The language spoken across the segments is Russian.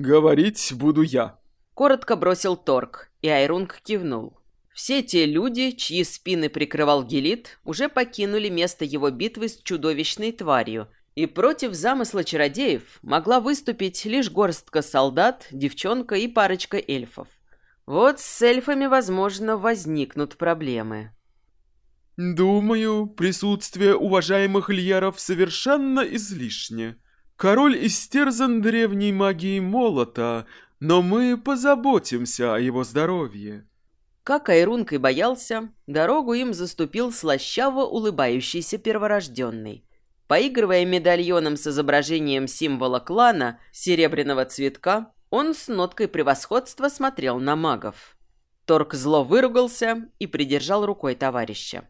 говорить буду я. Коротко бросил Торг, и Айрунг кивнул. Все те люди, чьи спины прикрывал Гелит, уже покинули место его битвы с чудовищной тварью, и против замысла чародеев могла выступить лишь горстка солдат, девчонка и парочка эльфов. Вот с эльфами, возможно, возникнут проблемы. Думаю, присутствие уважаемых льеров совершенно излишне. Король истерзан древней магией молота, но мы позаботимся о его здоровье. Как Айрунг и боялся, дорогу им заступил слащаво улыбающийся перворожденный. Поигрывая медальоном с изображением символа клана, серебряного цветка, он с ноткой превосходства смотрел на магов. Торг зло выругался и придержал рукой товарища.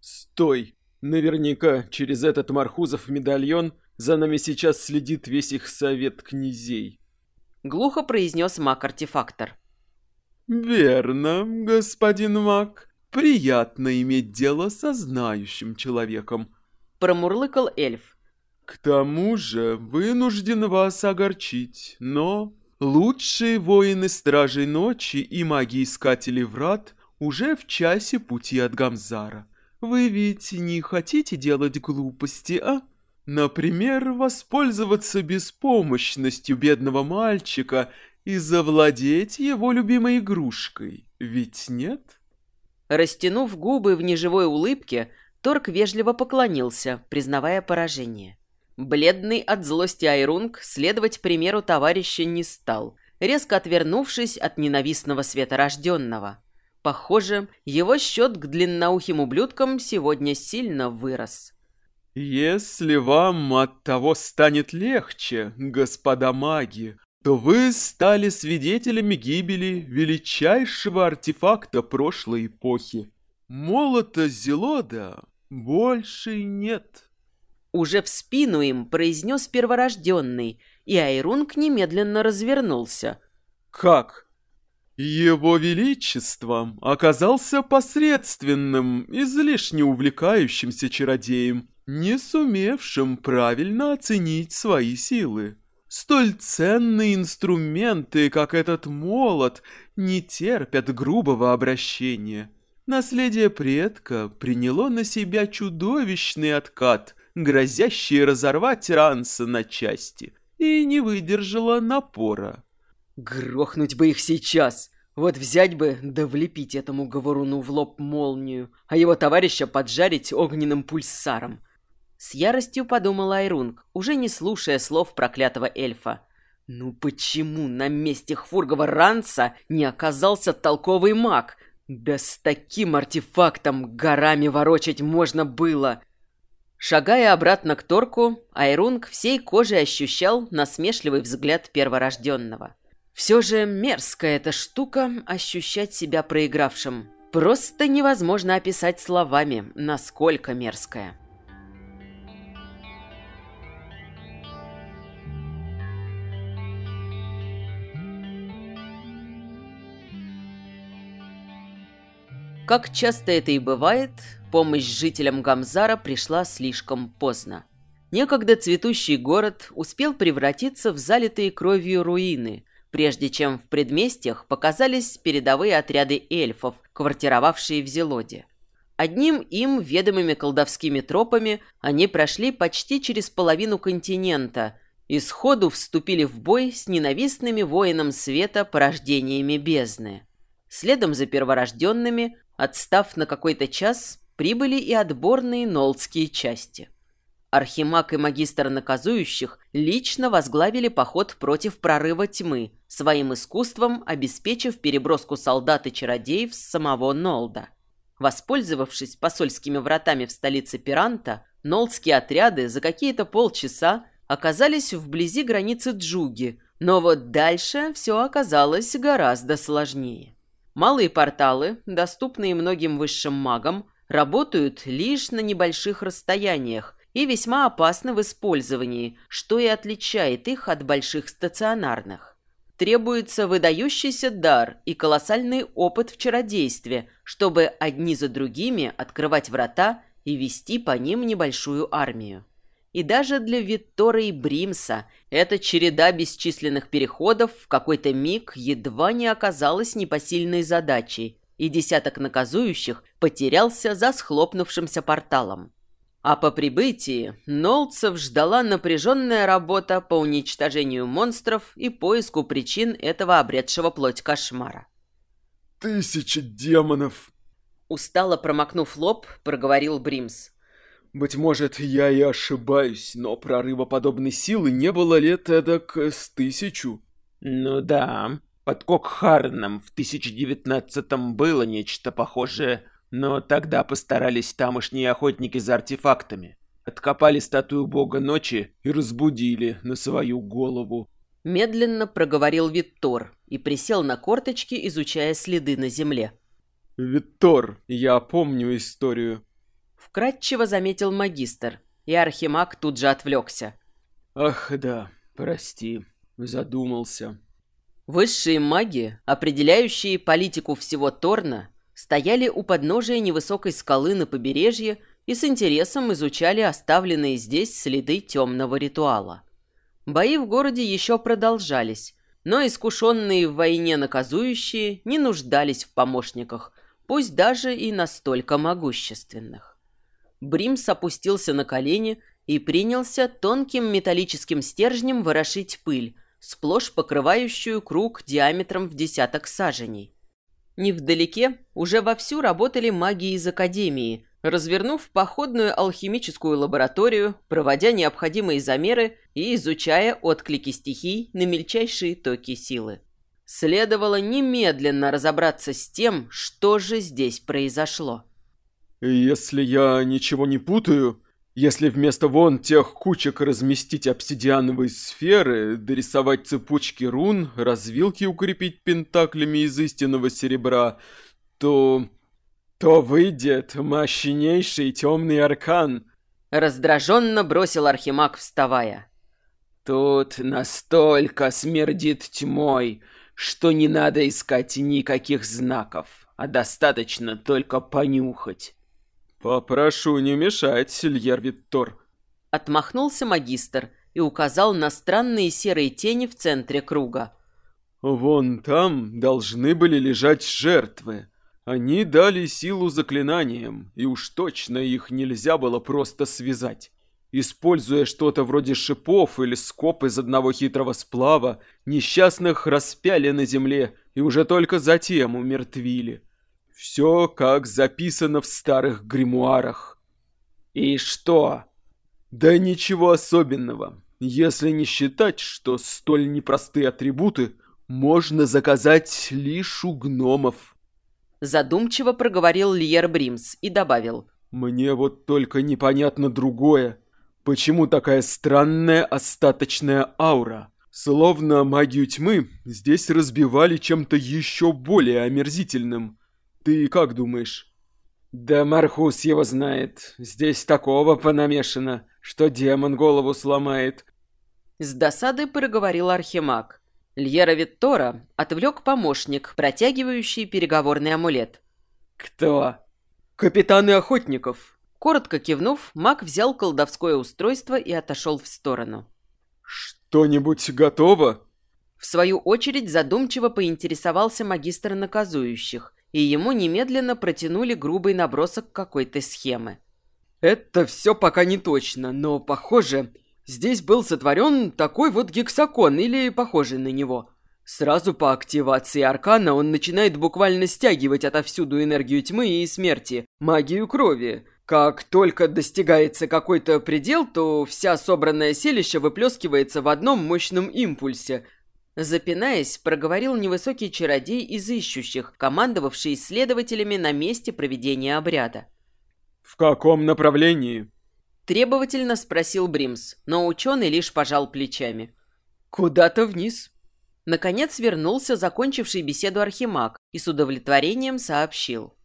«Стой! Наверняка через этот Мархузов медальон за нами сейчас следит весь их совет князей». Глухо произнес маг-артефактор. «Верно, господин маг. Приятно иметь дело со знающим человеком», — промурлыкал эльф. «К тому же вынужден вас огорчить, но лучшие воины Стражей Ночи и маги-искатели Врат уже в часе пути от Гамзара. Вы ведь не хотите делать глупости, а? Например, воспользоваться беспомощностью бедного мальчика и завладеть его любимой игрушкой, ведь нет? Растянув губы в неживой улыбке, Торг вежливо поклонился, признавая поражение. Бледный от злости Айрунг следовать примеру товарища не стал, резко отвернувшись от ненавистного светорожденного. Похоже, его счет к длинноухим ублюдкам сегодня сильно вырос. «Если вам от того станет легче, господа маги, то вы стали свидетелями гибели величайшего артефакта прошлой эпохи. Молота Зелода больше нет». Уже в спину им произнес перворожденный, и Айрунг немедленно развернулся. «Как? Его Величеством оказался посредственным, излишне увлекающимся чародеем, не сумевшим правильно оценить свои силы. Столь ценные инструменты, как этот молот, не терпят грубого обращения. Наследие предка приняло на себя чудовищный откат, грозящий разорвать Ранса на части, и не выдержало напора. Грохнуть бы их сейчас. Вот взять бы, да влепить этому говоруну в лоб молнию, а его товарища поджарить огненным пульсаром. С яростью подумал Айрунг, уже не слушая слов проклятого эльфа. Ну почему на месте Хфургова Ранца не оказался толковый маг? Да с таким артефактом горами ворочать можно было. Шагая обратно к Торку, Айрунг всей кожей ощущал насмешливый взгляд перворожденного. Все же мерзкая эта штука ощущать себя проигравшим. Просто невозможно описать словами, насколько мерзкая. Как часто это и бывает, помощь жителям Гамзара пришла слишком поздно. Некогда цветущий город успел превратиться в залитые кровью руины, прежде чем в предместьях показались передовые отряды эльфов, квартировавшие в Зелоде. Одним им ведомыми колдовскими тропами они прошли почти через половину континента и сходу вступили в бой с ненавистными воинам света порождениями бездны. Следом за перворожденными, отстав на какой-то час, прибыли и отборные нолдские части – Архимаг и магистр наказующих лично возглавили поход против прорыва тьмы, своим искусством обеспечив переброску солдат и чародеев с самого Нолда. Воспользовавшись посольскими вратами в столице Пиранта, нолдские отряды за какие-то полчаса оказались вблизи границы Джуги, но вот дальше все оказалось гораздо сложнее. Малые порталы, доступные многим высшим магам, работают лишь на небольших расстояниях, и весьма опасны в использовании, что и отличает их от больших стационарных. Требуется выдающийся дар и колоссальный опыт в чародействе, чтобы одни за другими открывать врата и вести по ним небольшую армию. И даже для Виттора и Бримса эта череда бесчисленных переходов в какой-то миг едва не оказалась непосильной задачей, и десяток наказующих потерялся за схлопнувшимся порталом. А по прибытии Нолцев ждала напряженная работа по уничтожению монстров и поиску причин этого обретшего плоть кошмара. «Тысяча демонов!» Устало промокнув лоб, проговорил Бримс. «Быть может, я и ошибаюсь, но прорыва подобной силы не было лет эдак с тысячу». «Ну да, под Кокхарном в 1019-м было нечто похожее, но тогда постарались тамошние охотники за артефактами. Откопали статую бога ночи и разбудили на свою голову. Медленно проговорил Виттор и присел на корточки, изучая следы на земле. «Виттор, я помню историю». Вкратчиво заметил магистр, и Архимаг тут же отвлекся. «Ах да, прости, задумался». Высшие маги, определяющие политику всего Торна, стояли у подножия невысокой скалы на побережье и с интересом изучали оставленные здесь следы темного ритуала. Бои в городе еще продолжались, но искушенные в войне наказующие не нуждались в помощниках, пусть даже и настолько могущественных. Бримс опустился на колени и принялся тонким металлическим стержнем ворошить пыль, сплошь покрывающую круг диаметром в десяток саженей. Невдалеке уже вовсю работали маги из Академии, развернув походную алхимическую лабораторию, проводя необходимые замеры и изучая отклики стихий на мельчайшие токи силы. Следовало немедленно разобраться с тем, что же здесь произошло. «Если я ничего не путаю, если вместо вон тех кучек разместить обсидиановые сферы, дорисовать цепочки рун, развилки укрепить пентаклями из истинного серебра, то... то выйдет мощнейший темный аркан. Раздраженно бросил Архимаг, вставая. Тут настолько смердит тьмой, что не надо искать никаких знаков, а достаточно только понюхать. «Попрошу не мешать, Сильер Виттор». Отмахнулся магистр и указал на странные серые тени в центре круга. «Вон там должны были лежать жертвы. Они дали силу заклинаниям, и уж точно их нельзя было просто связать. Используя что-то вроде шипов или скоб из одного хитрого сплава, несчастных распяли на земле и уже только затем умертвили. Все как записано в старых гримуарах. И что? Да ничего особенного. Если не считать, что столь непростые атрибуты можно заказать лишь у гномов. Задумчиво проговорил Льер Бримс и добавил. Мне вот только непонятно другое. Почему такая странная остаточная аура? Словно магию тьмы здесь разбивали чем-то еще более омерзительным. Ты как думаешь?» «Да Мархус его знает. Здесь такого понамешано, что демон голову сломает». С досадой проговорил Архимаг. Льера Виттора отвлек помощник, протягивающий переговорный амулет. «Кто?» «Капитаны охотников». Коротко кивнув, маг взял колдовское устройство и отошел в сторону. «Что-нибудь готово?» В свою очередь задумчиво поинтересовался магистр наказующих, и ему немедленно протянули грубый набросок какой-то схемы. Это все пока не точно, но, похоже, здесь был сотворен такой вот гексакон или похожий на него. Сразу по активации аркана он начинает буквально стягивать отовсюду энергию тьмы и смерти, магию крови. Как только достигается какой-то предел, то вся собранная селища выплескивается в одном мощном импульсе – Запинаясь, проговорил невысокий чародей из ищущих, командовавший исследователями на месте проведения обряда. «В каком направлении?» Требовательно спросил Бримс, но ученый лишь пожал плечами. «Куда-то вниз». Наконец вернулся закончивший беседу Архимаг и с удовлетворением сообщил.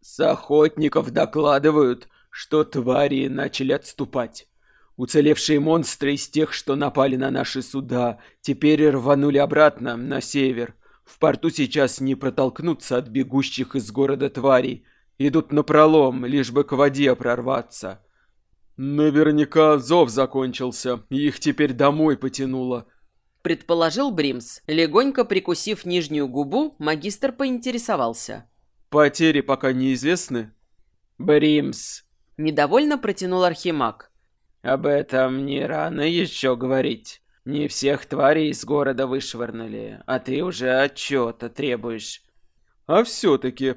«С охотников докладывают, что твари начали отступать. Уцелевшие монстры из тех, что напали на наши суда, теперь рванули обратно, на север. В порту сейчас не протолкнуться от бегущих из города тварей. Идут на пролом, лишь бы к воде прорваться. Наверняка зов закончился, и их теперь домой потянуло. Предположил Бримс. Легонько прикусив нижнюю губу, магистр поинтересовался. Потери пока неизвестны. Бримс, Недовольно протянул Архимаг. Об этом не рано еще говорить. Не всех тварей из города вышвырнули, а ты уже отчета требуешь. А все-таки...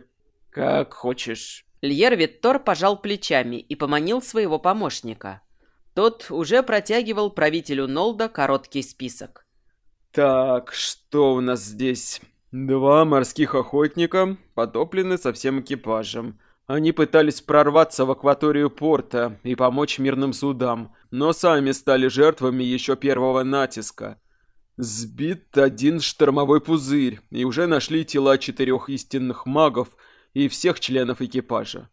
Как хочешь. Льер Виттор пожал плечами и поманил своего помощника. Тот уже протягивал правителю Нолда короткий список. Так, что у нас здесь? Два морских охотника потоплены со всем экипажем. Они пытались прорваться в акваторию порта и помочь мирным судам, но сами стали жертвами еще первого натиска. Сбит один штормовой пузырь, и уже нашли тела четырех истинных магов и всех членов экипажа.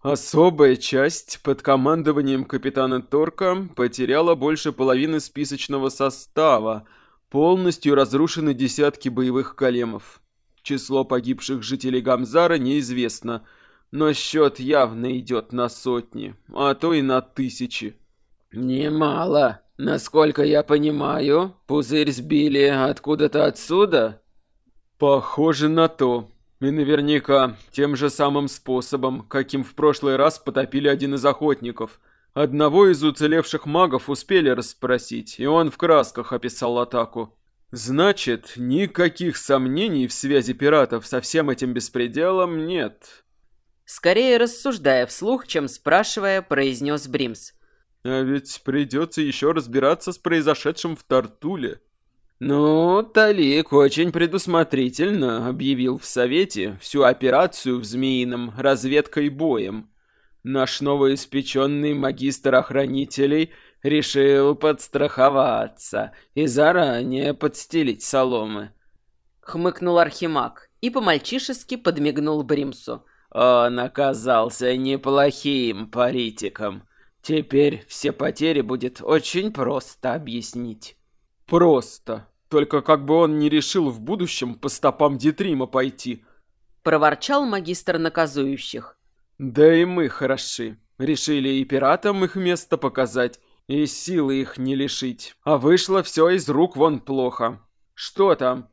Особая часть под командованием капитана Торка потеряла больше половины списочного состава, полностью разрушены десятки боевых големов. Число погибших жителей Гамзара неизвестно, но счет явно идет на сотни, а то и на тысячи. Немало. Насколько я понимаю, пузырь сбили откуда-то отсюда? Похоже на то. И наверняка тем же самым способом, каким в прошлый раз потопили один из охотников. Одного из уцелевших магов успели расспросить, и он в красках описал атаку. Значит, никаких сомнений в связи пиратов со всем этим беспределом нет. Скорее рассуждая вслух, чем спрашивая, произнес Бримс. А ведь придется еще разбираться с произошедшим в Тартуле. Ну, Талик очень предусмотрительно объявил в Совете всю операцию в Змеином разведкой боем. Наш новоиспеченный магистр охранителей решил подстраховаться и заранее подстелить соломы. Хмыкнул Архимаг и по-мальчишески подмигнул Бримсу. Он оказался неплохим паритиком. Теперь все потери будет очень просто объяснить. Просто. Только как бы он не решил в будущем по стопам Дитрима пойти. Проворчал магистр наказующих. Да и мы хороши. Решили и пиратам их место показать, и силы их не лишить. А вышло все из рук вон плохо. Что там?